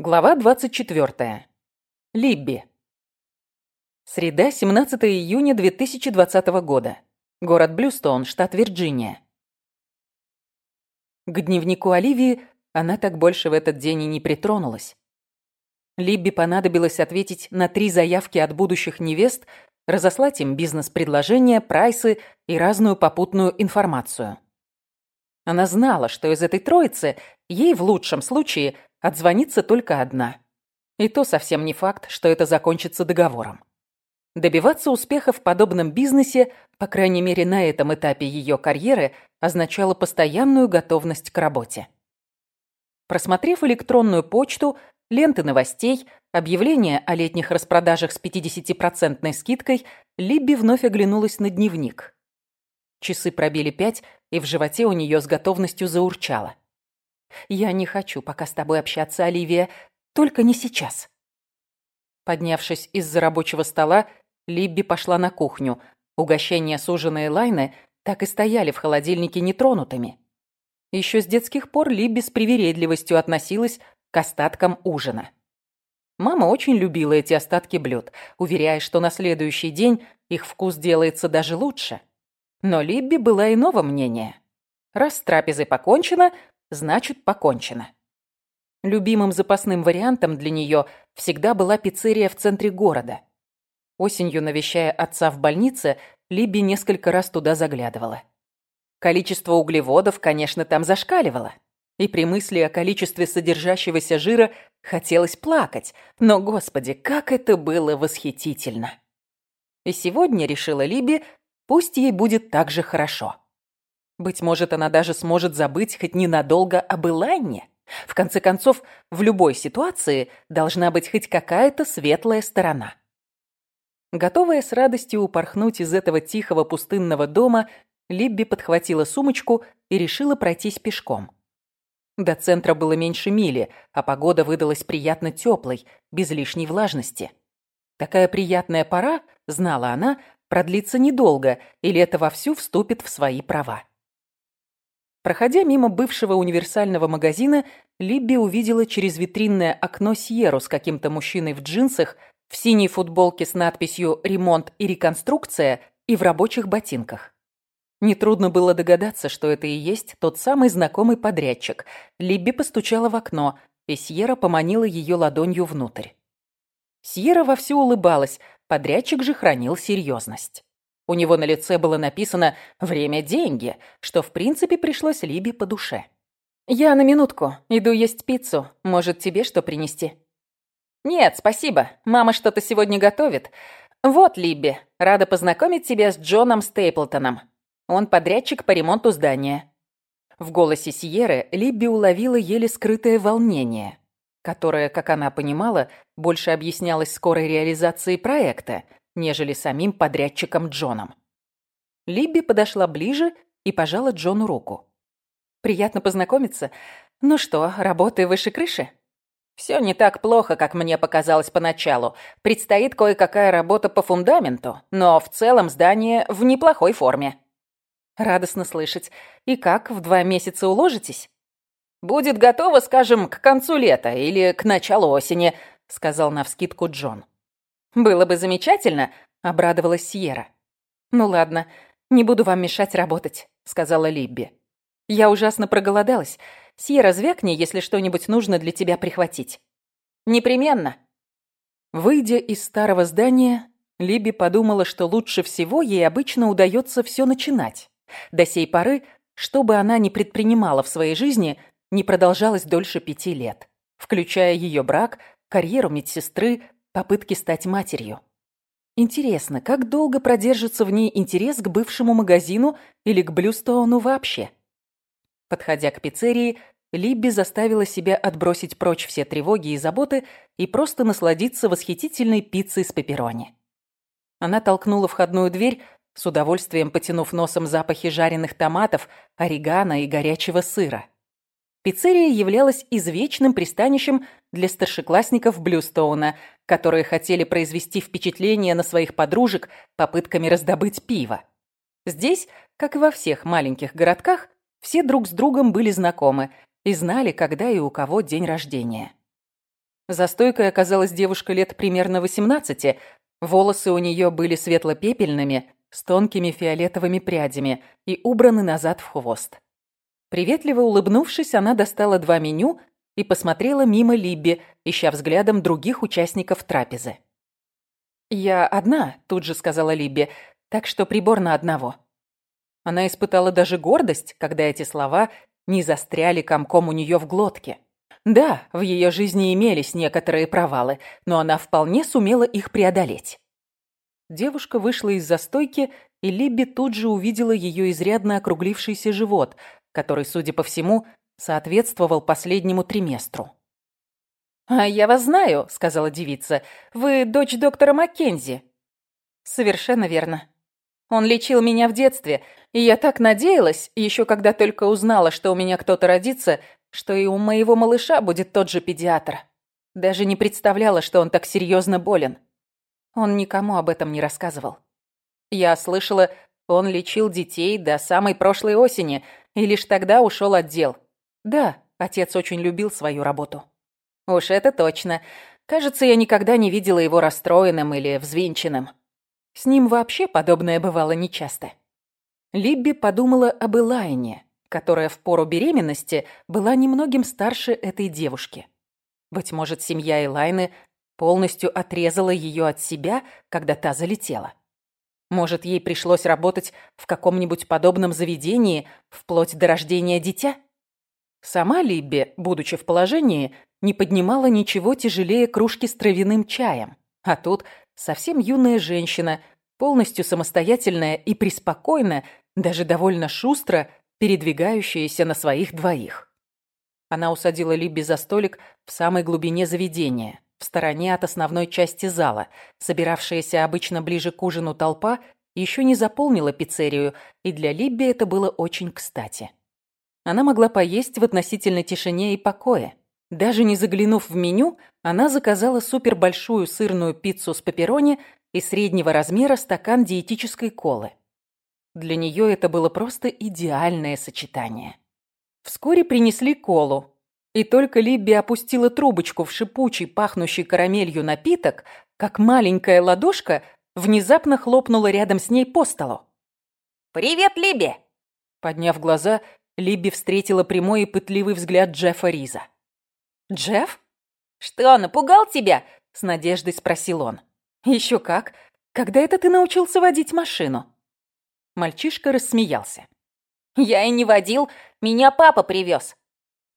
Глава 24. Либби. Среда, 17 июня 2020 года. Город Блюстоун, штат Вирджиния. К дневнику Оливии она так больше в этот день и не притронулась. Либби понадобилось ответить на три заявки от будущих невест, разослать им бизнес-предложения, прайсы и разную попутную информацию. Она знала, что из этой троицы ей в лучшем случае – отзвонится только одна. И то совсем не факт, что это закончится договором. Добиваться успеха в подобном бизнесе, по крайней мере на этом этапе ее карьеры, означало постоянную готовность к работе. Просмотрев электронную почту, ленты новостей, объявления о летних распродажах с 50% скидкой, Либби вновь оглянулась на дневник. Часы пробили пять, и в животе у нее с готовностью заурчало. «Я не хочу пока с тобой общаться, Оливия. Только не сейчас». Поднявшись из-за рабочего стола, Либби пошла на кухню. Угощения суженые лайны так и стояли в холодильнике нетронутыми. Еще с детских пор Либби с привередливостью относилась к остаткам ужина. Мама очень любила эти остатки блюд, уверяя, что на следующий день их вкус делается даже лучше. Но Либби была иного мнения. Раз с трапезой покончено, значит покончено. Любимым запасным вариантом для нее всегда была пиццерия в центре города. Осенью, навещая отца в больнице, Либи несколько раз туда заглядывала. Количество углеводов, конечно, там зашкаливало. И при мысли о количестве содержащегося жира хотелось плакать. Но, господи, как это было восхитительно! И сегодня, решила Либи, пусть ей будет так же хорошо. Быть может, она даже сможет забыть хоть ненадолго об Илайне. В конце концов, в любой ситуации должна быть хоть какая-то светлая сторона. Готовая с радостью упорхнуть из этого тихого пустынного дома, Либби подхватила сумочку и решила пройтись пешком. До центра было меньше мили, а погода выдалась приятно теплой, без лишней влажности. Такая приятная пора, знала она, продлится недолго, и лето вовсю вступит в свои права. Проходя мимо бывшего универсального магазина, Либби увидела через витринное окно Сьеру с каким-то мужчиной в джинсах, в синей футболке с надписью «Ремонт и реконструкция» и в рабочих ботинках. Нетрудно было догадаться, что это и есть тот самый знакомый подрядчик. Либби постучала в окно, и Сьерра поманила ее ладонью внутрь. Сьерра вовсю улыбалась, подрядчик же хранил серьезность. У него на лице было написано «Время – деньги», что в принципе пришлось Либе по душе. «Я на минутку. Иду есть пиццу. Может, тебе что принести?» «Нет, спасибо. Мама что-то сегодня готовит. Вот, Либби, рада познакомить тебя с Джоном Стейплтоном. Он подрядчик по ремонту здания». В голосе Сиеры Либби уловила еле скрытое волнение, которое, как она понимала, больше объяснялось скорой реализацией проекта – нежели самим подрядчиком Джоном. Либби подошла ближе и пожала Джону руку. «Приятно познакомиться. Ну что, работы выше крыши?» «Все не так плохо, как мне показалось поначалу. Предстоит кое-какая работа по фундаменту, но в целом здание в неплохой форме». «Радостно слышать. И как, в два месяца уложитесь?» «Будет готово, скажем, к концу лета или к началу осени», — сказал навскидку Джон. «Было бы замечательно», — обрадовалась Сьерра. «Ну ладно, не буду вам мешать работать», — сказала Либби. «Я ужасно проголодалась. Сьерра, звякни, если что-нибудь нужно для тебя прихватить». «Непременно». Выйдя из старого здания, Либби подумала, что лучше всего ей обычно удается все начинать. До сей поры, что бы она ни предпринимала в своей жизни, не продолжалось дольше пяти лет, включая ее брак, карьеру медсестры, попытки стать матерью. Интересно, как долго продержится в ней интерес к бывшему магазину или к Блюстоуну вообще? Подходя к пиццерии, Либби заставила себя отбросить прочь все тревоги и заботы и просто насладиться восхитительной пиццей с пепперони. Она толкнула входную дверь, с удовольствием потянув носом запахи жареных томатов, орегано и горячего сыра. Пиццерия являлась извечным пристанищем для старшеклассников Блюстоуна, которые хотели произвести впечатление на своих подружек попытками раздобыть пиво. Здесь, как и во всех маленьких городках, все друг с другом были знакомы и знали, когда и у кого день рождения. За стойкой оказалась девушка лет примерно 18. Волосы у нее были светло-пепельными, с тонкими фиолетовыми прядями и убраны назад в хвост. Приветливо улыбнувшись, она достала два меню и посмотрела мимо Либби, ища взглядом других участников трапезы. «Я одна», — тут же сказала Либби, — «так что прибор на одного». Она испытала даже гордость, когда эти слова не застряли комком у нее в глотке. Да, в ее жизни имелись некоторые провалы, но она вполне сумела их преодолеть. Девушка вышла из застойки, и Либби тут же увидела ее изрядно округлившийся живот, который, судя по всему, соответствовал последнему триместру. «А я вас знаю», — сказала девица. «Вы дочь доктора Маккензи». «Совершенно верно. Он лечил меня в детстве, и я так надеялась, еще когда только узнала, что у меня кто-то родится, что и у моего малыша будет тот же педиатр. Даже не представляла, что он так серьезно болен. Он никому об этом не рассказывал. Я слышала, он лечил детей до самой прошлой осени и лишь тогда ушел от дел. Да, отец очень любил свою работу. Уж это точно. Кажется, я никогда не видела его расстроенным или взвинченным. С ним вообще подобное бывало нечасто. Либби подумала об Элайне, которая в пору беременности была немногим старше этой девушки. Быть может, семья Элайны полностью отрезала ее от себя, когда та залетела. Может, ей пришлось работать в каком-нибудь подобном заведении вплоть до рождения дитя? Сама Либби, будучи в положении, не поднимала ничего тяжелее кружки с травяным чаем. А тут совсем юная женщина, полностью самостоятельная и преспокойная, даже довольно шустро передвигающаяся на своих двоих. Она усадила Либби за столик в самой глубине заведения, в стороне от основной части зала. Собиравшаяся обычно ближе к ужину толпа еще не заполнила пиццерию, и для Либби это было очень кстати. Она могла поесть в относительной тишине и покое. Даже не заглянув в меню, она заказала супербольшую сырную пиццу с пепперони и среднего размера стакан диетической колы. Для нее это было просто идеальное сочетание. Вскоре принесли колу, и только Либби опустила трубочку в шипучий, пахнущий карамелью напиток, как маленькая ладошка внезапно хлопнула рядом с ней по столу. «Привет, Либби!» Подняв глаза, Либби встретила прямой и пытливый взгляд Джеффа Риза. «Джефф?» «Что, напугал тебя?» — с надеждой спросил он. «Еще как. Когда это ты научился водить машину?» Мальчишка рассмеялся. «Я и не водил, меня папа привез».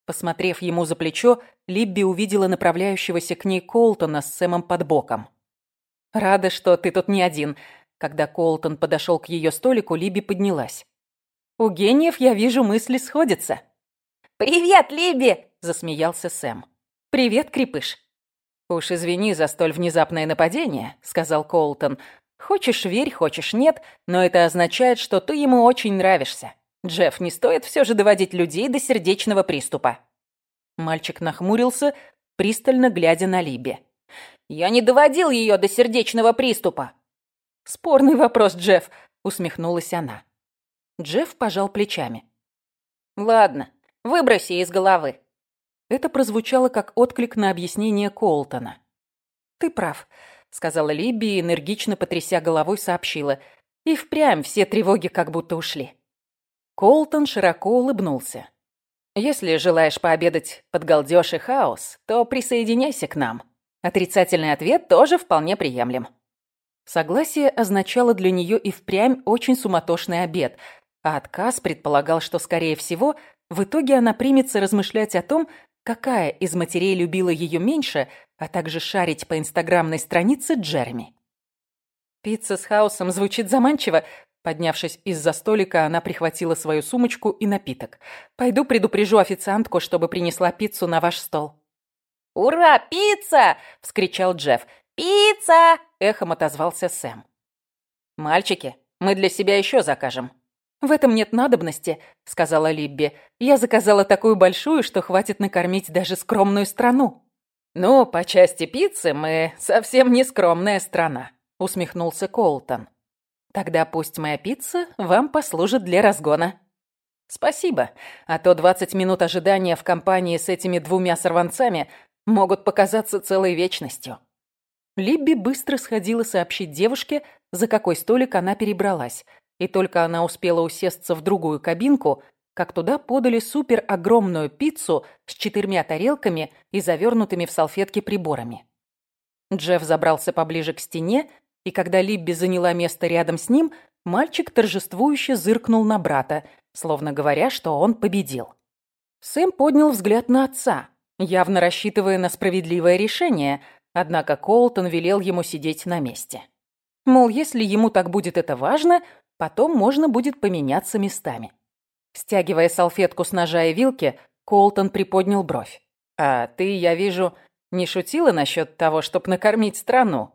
Посмотрев ему за плечо, Либби увидела направляющегося к ней Колтона с Сэмом под боком. «Рада, что ты тут не один». Когда Колтон подошел к ее столику, Либби поднялась. «У гениев, я вижу, мысли сходятся». «Привет, Либби!» – засмеялся Сэм. «Привет, Крепыш». «Уж извини за столь внезапное нападение», – сказал Колтон. «Хочешь верь, хочешь нет, но это означает, что ты ему очень нравишься. Джефф, не стоит все же доводить людей до сердечного приступа». Мальчик нахмурился, пристально глядя на Либи. «Я не доводил ее до сердечного приступа». «Спорный вопрос, Джефф», — усмехнулась она. Джефф пожал плечами. «Ладно, выброси из головы. Это прозвучало как отклик на объяснение Колтона. «Ты прав», — сказала Либби и, энергично потряся головой, сообщила. И впрямь все тревоги как будто ушли. Колтон широко улыбнулся. «Если желаешь пообедать под галдёж и хаос, то присоединяйся к нам. Отрицательный ответ тоже вполне приемлем». Согласие означало для нее и впрямь очень суматошный обед, а отказ предполагал, что, скорее всего, в итоге она примется размышлять о том, какая из матерей любила ее меньше, а также шарить по инстаграмной странице Джереми. Пицца с хаосом звучит заманчиво. Поднявшись из-за столика, она прихватила свою сумочку и напиток. «Пойду предупрежу официантку, чтобы принесла пиццу на ваш стол». «Ура, пицца!» — вскричал Джефф. «Пицца!» — эхом отозвался Сэм. «Мальчики, мы для себя еще закажем», «В этом нет надобности», — сказала Либби. «Я заказала такую большую, что хватит накормить даже скромную страну». «Ну, по части пиццы мы совсем не скромная страна», — усмехнулся Колтон. «Тогда пусть моя пицца вам послужит для разгона». «Спасибо, а то 20 минут ожидания в компании с этими двумя сорванцами могут показаться целой вечностью. Либби быстро сходила сообщить девушке, за какой столик она перебралась, и только она успела усесться в другую кабинку, как туда подали супер огромную пиццу с четырьмя тарелками и завернутыми в салфетки приборами. Джефф забрался поближе к стене, и когда Либби заняла место рядом с ним, мальчик торжествующе зыркнул на брата, словно говоря, что он победил. Сэм поднял взгляд на отца, явно рассчитывая на справедливое решение, однако Колтон велел ему сидеть на месте. Мол, если ему так будет это важно, потом можно будет поменяться местами. Стягивая салфетку с ножа и вилки, Колтон приподнял бровь. «А ты, я вижу, не шутила насчет того, чтоб накормить страну?»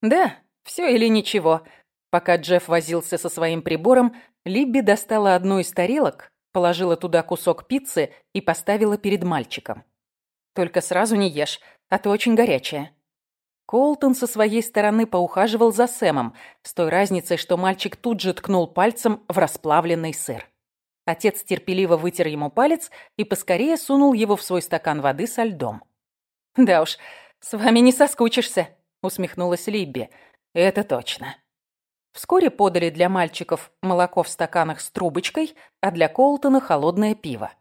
«Да, все или ничего». Пока Джефф возился со своим прибором, Либби достала одну из тарелок, положила туда кусок пиццы и поставила перед мальчиком. «Только сразу не ешь, а то очень горячая». Колтон со своей стороны поухаживал за Сэмом, с той разницей, что мальчик тут же ткнул пальцем в расплавленный сыр. Отец терпеливо вытер ему палец и поскорее сунул его в свой стакан воды со льдом. «Да уж, с вами не соскучишься», — усмехнулась Либби. «Это точно». Вскоре подали для мальчиков молоко в стаканах с трубочкой, а для Колтона холодное пиво.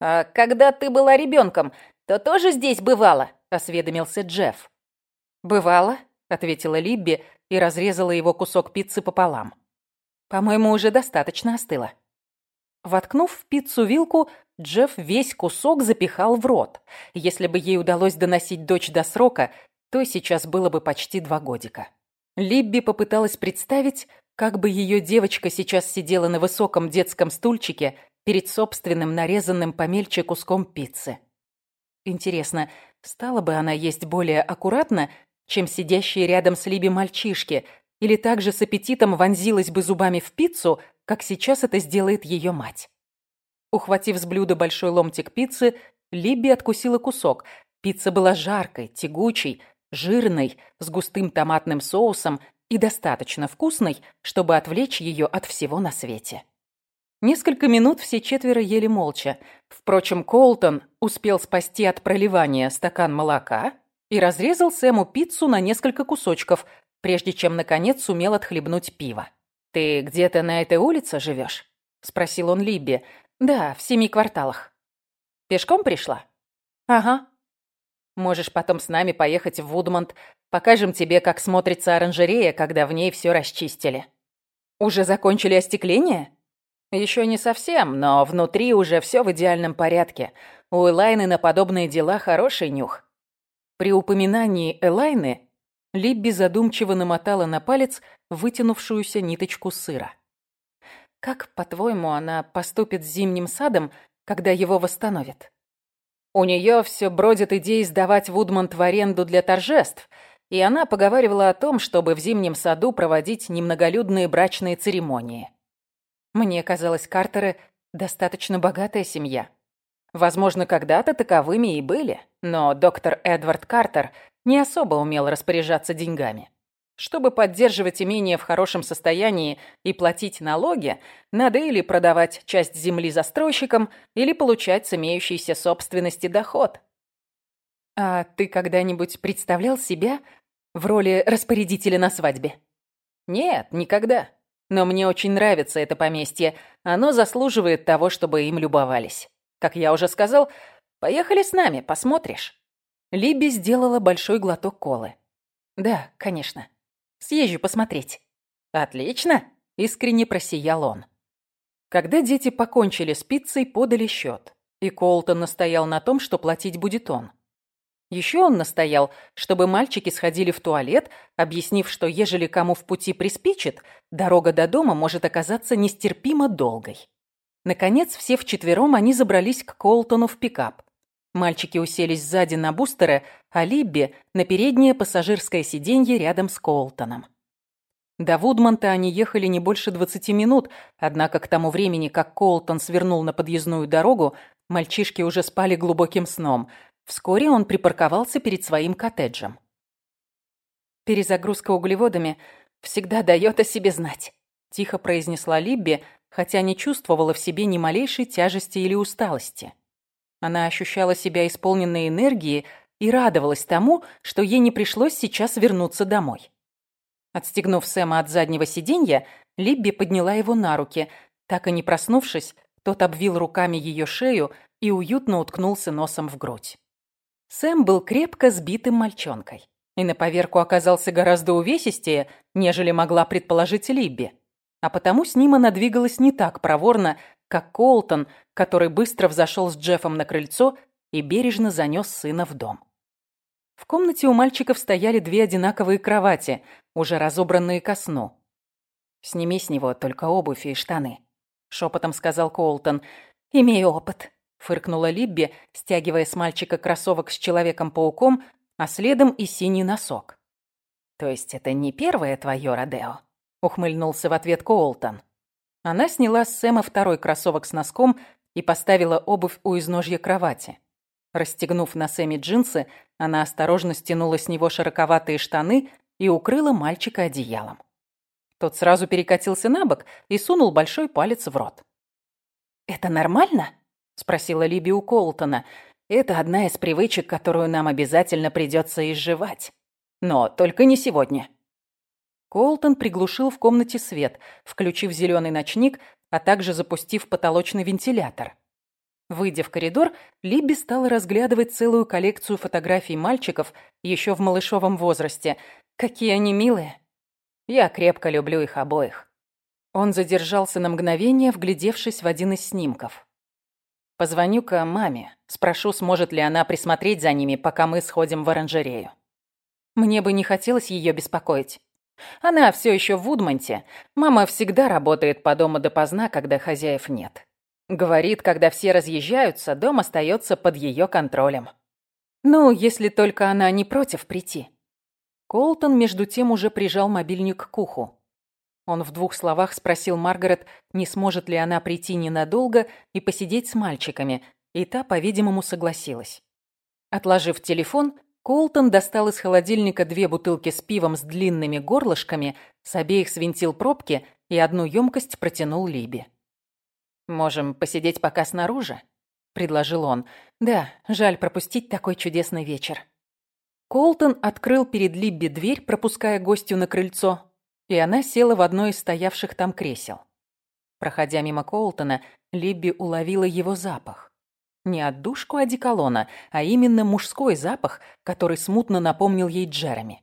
«А когда ты была ребенком, то тоже здесь бывала?» — осведомился Джефф. «Бывало», — ответила Либби и разрезала его кусок пиццы пополам. «По-моему, уже достаточно остыло». Воткнув в пиццу вилку, Джефф весь кусок запихал в рот. Если бы ей удалось доносить дочь до срока, то сейчас было бы почти два годика. Либби попыталась представить, как бы ее девочка сейчас сидела на высоком детском стульчике перед собственным нарезанным помельче куском пиццы. Интересно, стала бы она есть более аккуратно, чем сидящие рядом с Либи мальчишки, или также с аппетитом вонзилась бы зубами в пиццу, как сейчас это сделает ее мать. Ухватив с блюда большой ломтик пиццы, Либби откусила кусок. Пицца была жаркой, тягучей, жирной, с густым томатным соусом и достаточно вкусной, чтобы отвлечь ее от всего на свете. Несколько минут все четверо ели молча. Впрочем, Колтон успел спасти от проливания стакан молока и разрезал Сэму пиццу на несколько кусочков, прежде чем, наконец, сумел отхлебнуть пиво. «Ты где-то на этой улице живешь?» — спросил он Либби. «Да, в семи кварталах». «Пешком пришла?» «Ага», Можешь потом с нами поехать в Вудмонт. Покажем тебе, как смотрится оранжерея, когда в ней все расчистили. Уже закончили остекление? Еще не совсем, но внутри уже все в идеальном порядке. У Элайны на подобные дела хороший нюх. При упоминании Элайны Либби задумчиво намотала на палец вытянувшуюся ниточку сыра. Как, по-твоему, она поступит с зимним садом, когда его восстановят? У нее все бродят идеи сдавать Вудмонт в аренду для торжеств, и она поговаривала о том, чтобы в зимнем саду проводить немноголюдные брачные церемонии. Мне казалось, Картеры – достаточно богатая семья. Возможно, когда-то таковыми и были, но доктор Эдвард Картер не особо умел распоряжаться деньгами. Чтобы поддерживать имение в хорошем состоянии и платить налоги, надо или продавать часть земли застройщикам, или получать с имеющейся собственности доход. А ты когда-нибудь представлял себя в роли распорядителя на свадьбе? Нет, никогда. Но мне очень нравится это поместье. Оно заслуживает того, чтобы им любовались. Как я уже сказал, поехали с нами, посмотришь. Либи сделала большой глоток колы. Да, конечно. Съезжу посмотреть». «Отлично!» – искренне просиял он. Когда дети покончили с пиццей, подали счет. И Колтон настоял на том, что платить будет он. Еще он настоял, чтобы мальчики сходили в туалет, объяснив, что ежели кому в пути приспичит, дорога до дома может оказаться нестерпимо долгой. Наконец, все вчетвером они забрались к Колтону в пикап. Мальчики уселись сзади на бустеры, а Либби – на переднее пассажирское сиденье рядом с Колтоном. До Вудмонта они ехали не больше 20 минут, однако к тому времени, как Колтон свернул на подъездную дорогу, мальчишки уже спали глубоким сном. Вскоре он припарковался перед своим коттеджем. «Перезагрузка углеводами всегда дает о себе знать», – тихо произнесла Либби, хотя не чувствовала в себе ни малейшей тяжести или усталости. Она ощущала себя исполненной энергии и радовалась тому, что ей не пришлось сейчас вернуться домой. Отстегнув Сэма от заднего сиденья, Либби подняла его на руки. Так и не проснувшись, тот обвил руками ее шею и уютно уткнулся носом в грудь. Сэм был крепко сбитым мальчонкой и на поверку оказался гораздо увесистее, нежели могла предположить Либби. А потому с ним она двигалась не так проворно, как Колтон, который быстро взошел с Джеффом на крыльцо и бережно занес сына в дом. В комнате у мальчиков стояли две одинаковые кровати, уже разобранные ко сну. «Сними с него только обувь и штаны», — шепотом сказал Колтон. «Имею опыт», — фыркнула Либби, стягивая с мальчика кроссовок с Человеком-пауком, а следом и синий носок. «То есть это не первое твое Родео?» — ухмыльнулся в ответ Коултон. Она сняла с Сэма второй кроссовок с носком и поставила обувь у изножья кровати. Расстегнув на Сэме джинсы, она осторожно стянула с него широковатые штаны и укрыла мальчика одеялом. Тот сразу перекатился на бок и сунул большой палец в рот. «Это нормально?» — спросила Либи у Колтона. «Это одна из привычек, которую нам обязательно придется изживать. Но только не сегодня». Колтон приглушил в комнате свет, включив зеленый ночник, а также запустив потолочный вентилятор. Выйдя в коридор, Либби стала разглядывать целую коллекцию фотографий мальчиков еще в малышовом возрасте. Какие они милые. Я крепко люблю их обоих. Он задержался на мгновение, вглядевшись в один из снимков. Позвоню-ка маме, спрошу, сможет ли она присмотреть за ними, пока мы сходим в оранжерею. Мне бы не хотелось ее беспокоить. Она все еще в Вудмонте. Мама всегда работает по дому допоздна, когда хозяев нет. Говорит, когда все разъезжаются, дом остается под ее контролем. Ну, если только она не против прийти. Колтон, между тем, уже прижал мобильник к уху. Он в двух словах спросил Маргарет, не сможет ли она прийти ненадолго и посидеть с мальчиками, и та, по-видимому, согласилась. Отложив телефон, Колтон достал из холодильника две бутылки с пивом с длинными горлышками, с обеих свинтил пробки и одну емкость протянул Либи. «Можем посидеть пока снаружи?» — предложил он. «Да, жаль пропустить такой чудесный вечер». Колтон открыл перед Либби дверь, пропуская гостю на крыльцо, и она села в одно из стоявших там кресел. Проходя мимо Колтона, Либби уловила его запах. Не отдушку одеколона, а именно мужской запах, который смутно напомнил ей Джереми.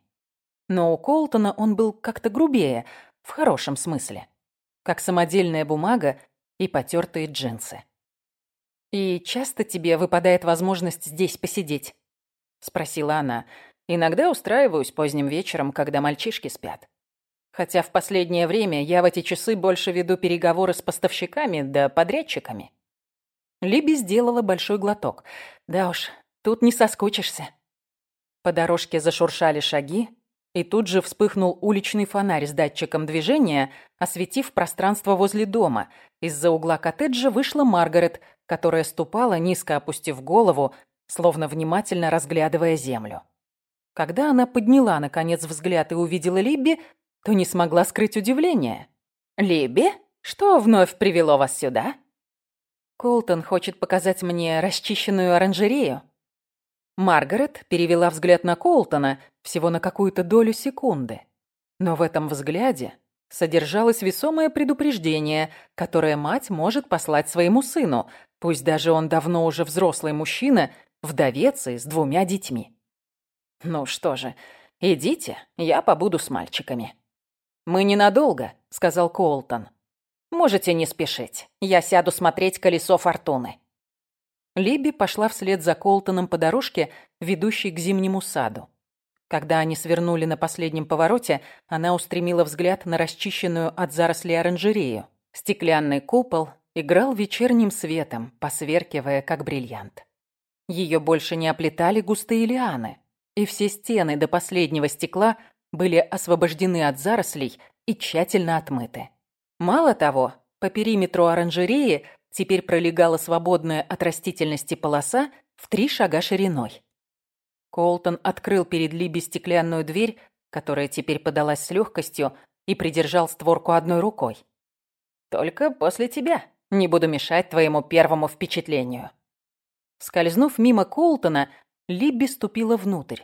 Но у Колтона он был как-то грубее, в хорошем смысле. Как самодельная бумага и потертые джинсы. «И часто тебе выпадает возможность здесь посидеть?» — спросила она. «Иногда устраиваюсь поздним вечером, когда мальчишки спят. Хотя в последнее время я в эти часы больше веду переговоры с поставщиками да подрядчиками». Либи сделала большой глоток. Да уж, тут не соскучишься. По дорожке зашуршали шаги, и тут же вспыхнул уличный фонарь с датчиком движения, осветив пространство возле дома. Из-за угла коттеджа вышла Маргарет, которая ступала, низко опустив голову, словно внимательно разглядывая землю. Когда она подняла, наконец, взгляд и увидела Либби, то не смогла скрыть удивление. «Либби, что вновь привело вас сюда?» Колтон хочет показать мне расчищенную оранжерею. Маргарет перевела взгляд на Колтона всего на какую-то долю секунды. Но в этом взгляде содержалось весомое предупреждение, которое мать может послать своему сыну, пусть даже он давно уже взрослый мужчина, вдовец и с двумя детьми. «Ну что же, идите, я побуду с мальчиками». «Мы ненадолго», — сказал Колтон. Можете не спешить. Я сяду смотреть колесо фортуны». Либи пошла вслед за Колтоном по дорожке, ведущей к зимнему саду. Когда они свернули на последнем повороте, она устремила взгляд на расчищенную от зарослей оранжерею. Стеклянный купол играл вечерним светом, посверкивая, как бриллиант. Ее больше не оплетали густые лианы, и все стены до последнего стекла были освобождены от зарослей и тщательно отмыты. Мало того, по периметру оранжереи теперь пролегала свободная от растительности полоса в три шага шириной. Колтон открыл перед Либи стеклянную дверь, которая теперь подалась с легкостью, и придержал створку одной рукой. «Только после тебя. Не буду мешать твоему первому впечатлению». Скользнув мимо Колтона, Либби ступила внутрь.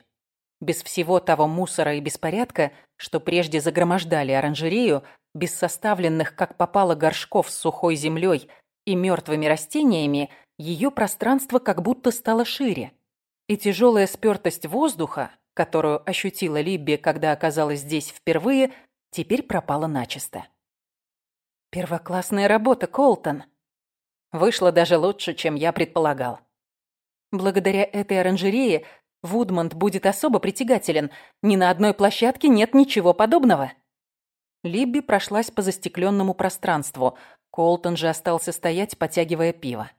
Без всего того мусора и беспорядка, что прежде загромождали оранжерею, без составленных, как попало, горшков с сухой землей и мертвыми растениями, ее пространство как будто стало шире. И тяжелая спертость воздуха, которую ощутила Либби, когда оказалась здесь впервые, теперь пропала начисто. «Первоклассная работа, Колтон!» Вышло даже лучше, чем я предполагал. Благодаря этой оранжерее Вудмонт будет особо притягателен. Ни на одной площадке нет ничего подобного. Либби прошлась по застекленному пространству. Колтон же остался стоять, потягивая пиво.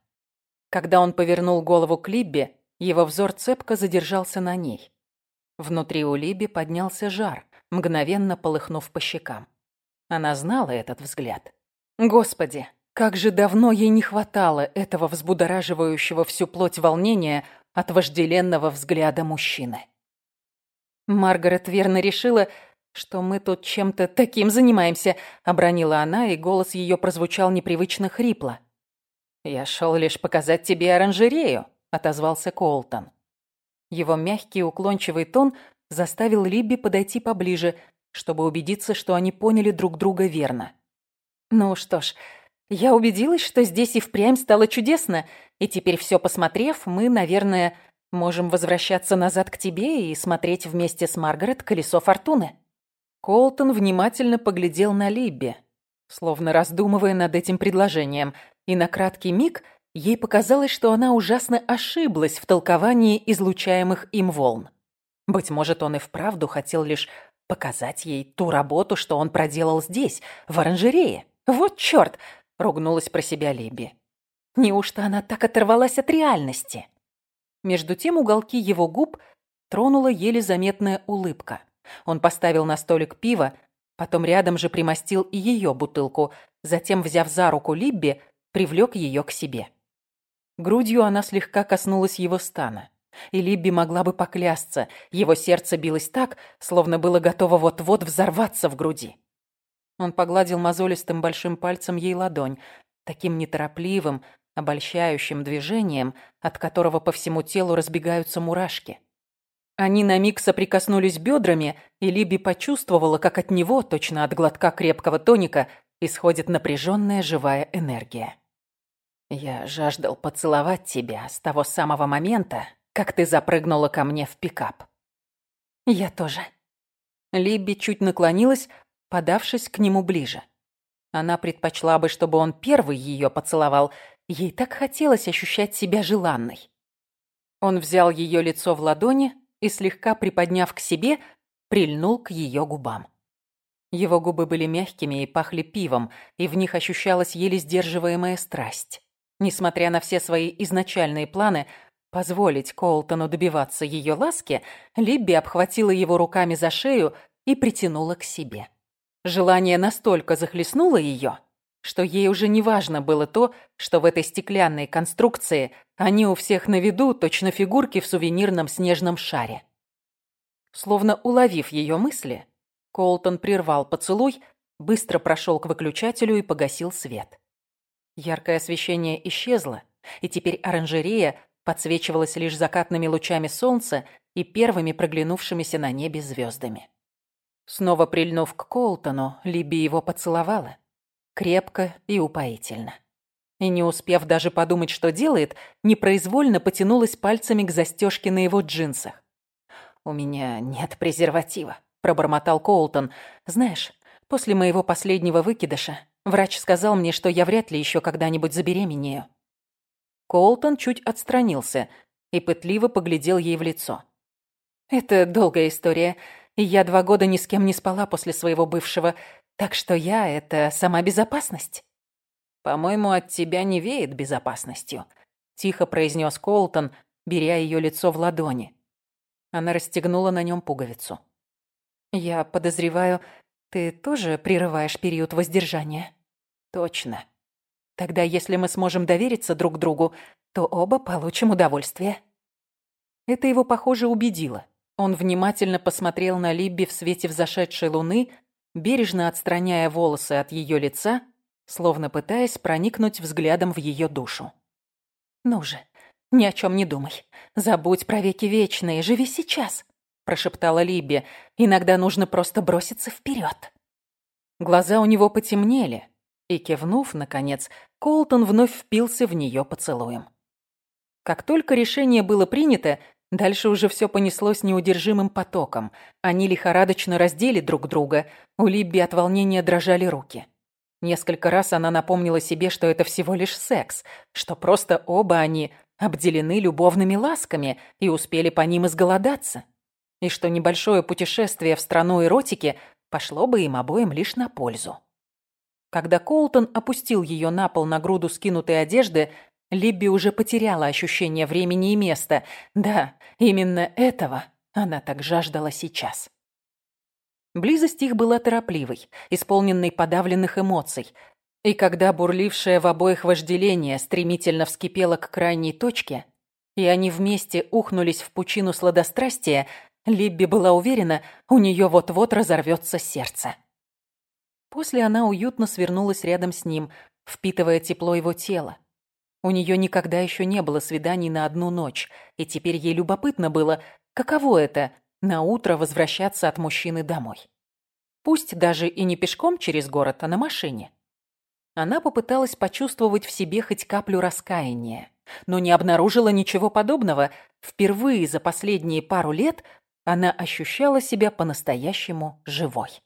Когда он повернул голову к Либби, его взор цепко задержался на ней. Внутри у Либи поднялся жар, мгновенно полыхнув по щекам. Она знала этот взгляд. Господи, как же давно ей не хватало этого взбудораживающего всю плоть волнения от вожделенного взгляда мужчины. Маргарет верно решила, что мы тут чем-то таким занимаемся, обронила она, и голос ее прозвучал непривычно хрипло. «Я шел лишь показать тебе оранжерею», — отозвался Колтон. Его мягкий уклончивый тон заставил Либби подойти поближе, чтобы убедиться, что они поняли друг друга верно. «Ну что ж, я убедилась, что здесь и впрямь стало чудесно, и теперь все посмотрев, мы, наверное, можем возвращаться назад к тебе и смотреть вместе с Маргарет «Колесо фортуны». Колтон внимательно поглядел на Либби, словно раздумывая над этим предложением, и на краткий миг ей показалось, что она ужасно ошиблась в толковании излучаемых им волн. Быть может, он и вправду хотел лишь показать ей ту работу, что он проделал здесь, в оранжерее. Вот чёрт! ругнулась про себя Либи. Неужто она так оторвалась от реальности? Между тем уголки его губ тронула еле заметная улыбка. Он поставил на столик пиво, потом рядом же примостил и ее бутылку, затем, взяв за руку Либби, привлек ее к себе. Грудью она слегка коснулась его стана. И Либби могла бы поклясться, его сердце билось так, словно было готово вот-вот взорваться в груди. Он погладил мозолистым большим пальцем ей ладонь, таким неторопливым, обольщающим движением, от которого по всему телу разбегаются мурашки. Они на миг соприкоснулись бедрами, и Либи почувствовала, как от него, точно от глотка крепкого тоника, исходит напряженная живая энергия. «Я жаждал поцеловать тебя с того самого момента, как ты запрыгнула ко мне в пикап». «Я тоже». Либби чуть наклонилась, подавшись к нему ближе. Она предпочла бы, чтобы он первый ее поцеловал. Ей так хотелось ощущать себя желанной. Он взял ее лицо в ладони и, слегка приподняв к себе, прильнул к ее губам. Его губы были мягкими и пахли пивом, и в них ощущалась еле сдерживаемая страсть. Несмотря на все свои изначальные планы позволить Колтону добиваться ее ласки, Либби обхватила его руками за шею и притянула к себе. Желание настолько захлестнуло ее, что ей уже не важно было то, что в этой стеклянной конструкции они у всех на виду, точно фигурки в сувенирном снежном шаре. Словно уловив ее мысли, Колтон прервал поцелуй, быстро прошел к выключателю и погасил свет. Яркое освещение исчезло, и теперь оранжерея подсвечивалась лишь закатными лучами солнца и первыми проглянувшимися на небе звездами. Снова прильнув к Колтону, Либи его поцеловала. Крепко и упоительно. И не успев даже подумать, что делает, непроизвольно потянулась пальцами к застежке на его джинсах. «У меня нет презерватива», — пробормотал Колтон. «Знаешь, после моего последнего выкидыша врач сказал мне, что я вряд ли еще когда-нибудь забеременею». Колтон чуть отстранился и пытливо поглядел ей в лицо. «Это долгая история. И я два года ни с кем не спала после своего бывшего, так что я — это сама безопасность». «По-моему, от тебя не веет безопасностью», — тихо произнес Колтон, беря ее лицо в ладони. Она расстегнула на нем пуговицу. «Я подозреваю, ты тоже прерываешь период воздержания?» «Точно. Тогда, если мы сможем довериться друг другу, то оба получим удовольствие». Это его, похоже, убедило. Он внимательно посмотрел на Либби в свете взошедшей луны, бережно отстраняя волосы от ее лица, словно пытаясь проникнуть взглядом в ее душу. «Ну же, ни о чем не думай. Забудь про веки вечные, живи сейчас», – прошептала Либби. «Иногда нужно просто броситься вперед». Глаза у него потемнели, и, кивнув, наконец, Колтон вновь впился в нее поцелуем. Как только решение было принято, дальше уже все понеслось неудержимым потоком. Они лихорадочно раздели друг друга, у Либби от волнения дрожали руки. Несколько раз она напомнила себе, что это всего лишь секс, что просто оба они обделены любовными ласками и успели по ним изголодаться, и что небольшое путешествие в страну эротики пошло бы им обоим лишь на пользу. Когда Колтон опустил ее на пол на груду скинутой одежды, Либби уже потеряла ощущение времени и места. Да, именно этого она так жаждала сейчас. Близость их была торопливой, исполненной подавленных эмоций. И когда бурлившее в обоих вожделение стремительно вскипело к крайней точке, и они вместе ухнулись в пучину сладострастия, Либби была уверена, у нее вот-вот разорвется сердце. После она уютно свернулась рядом с ним, впитывая тепло его тела. У нее никогда еще не было свиданий на одну ночь, и теперь ей любопытно было, каково это – на утро возвращаться от мужчины домой. Пусть даже и не пешком через город, а на машине. Она попыталась почувствовать в себе хоть каплю раскаяния, но не обнаружила ничего подобного. Впервые за последние пару лет она ощущала себя по-настоящему живой.